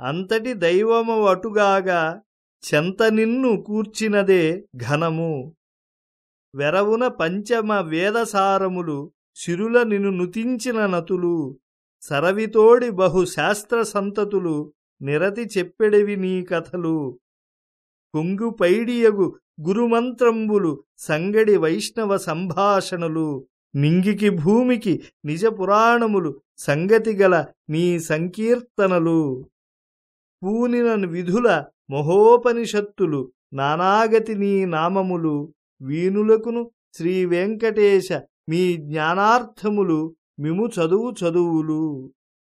అంతటి దైవము అటుగాగా చెంత నిన్ను కూర్చినదే ఘనము. వెరవున పంచమ వేదసారములు సిరుల నిన్ను నుతించిన నతులు. సరవితోడి బహు శాస్త్ర సంతతులు నిరతి చెప్పెడివి నీ కథలు. కొంగు పైడియగు గురుమంత్రంబులు సంగడి వైష్ణవ సంభాషణలు. నింగికి భూమికి నిజ పురాణములు సంగతిగల నీ సంకీర్తనలు. పూనిన విధుల మహోపనిషత్తులు నానాగతి నీ నామములు వీణులకును శ్రీ వెంకటేశ మీ జ్ఞానార్థములు మిము చదువు చదువులు.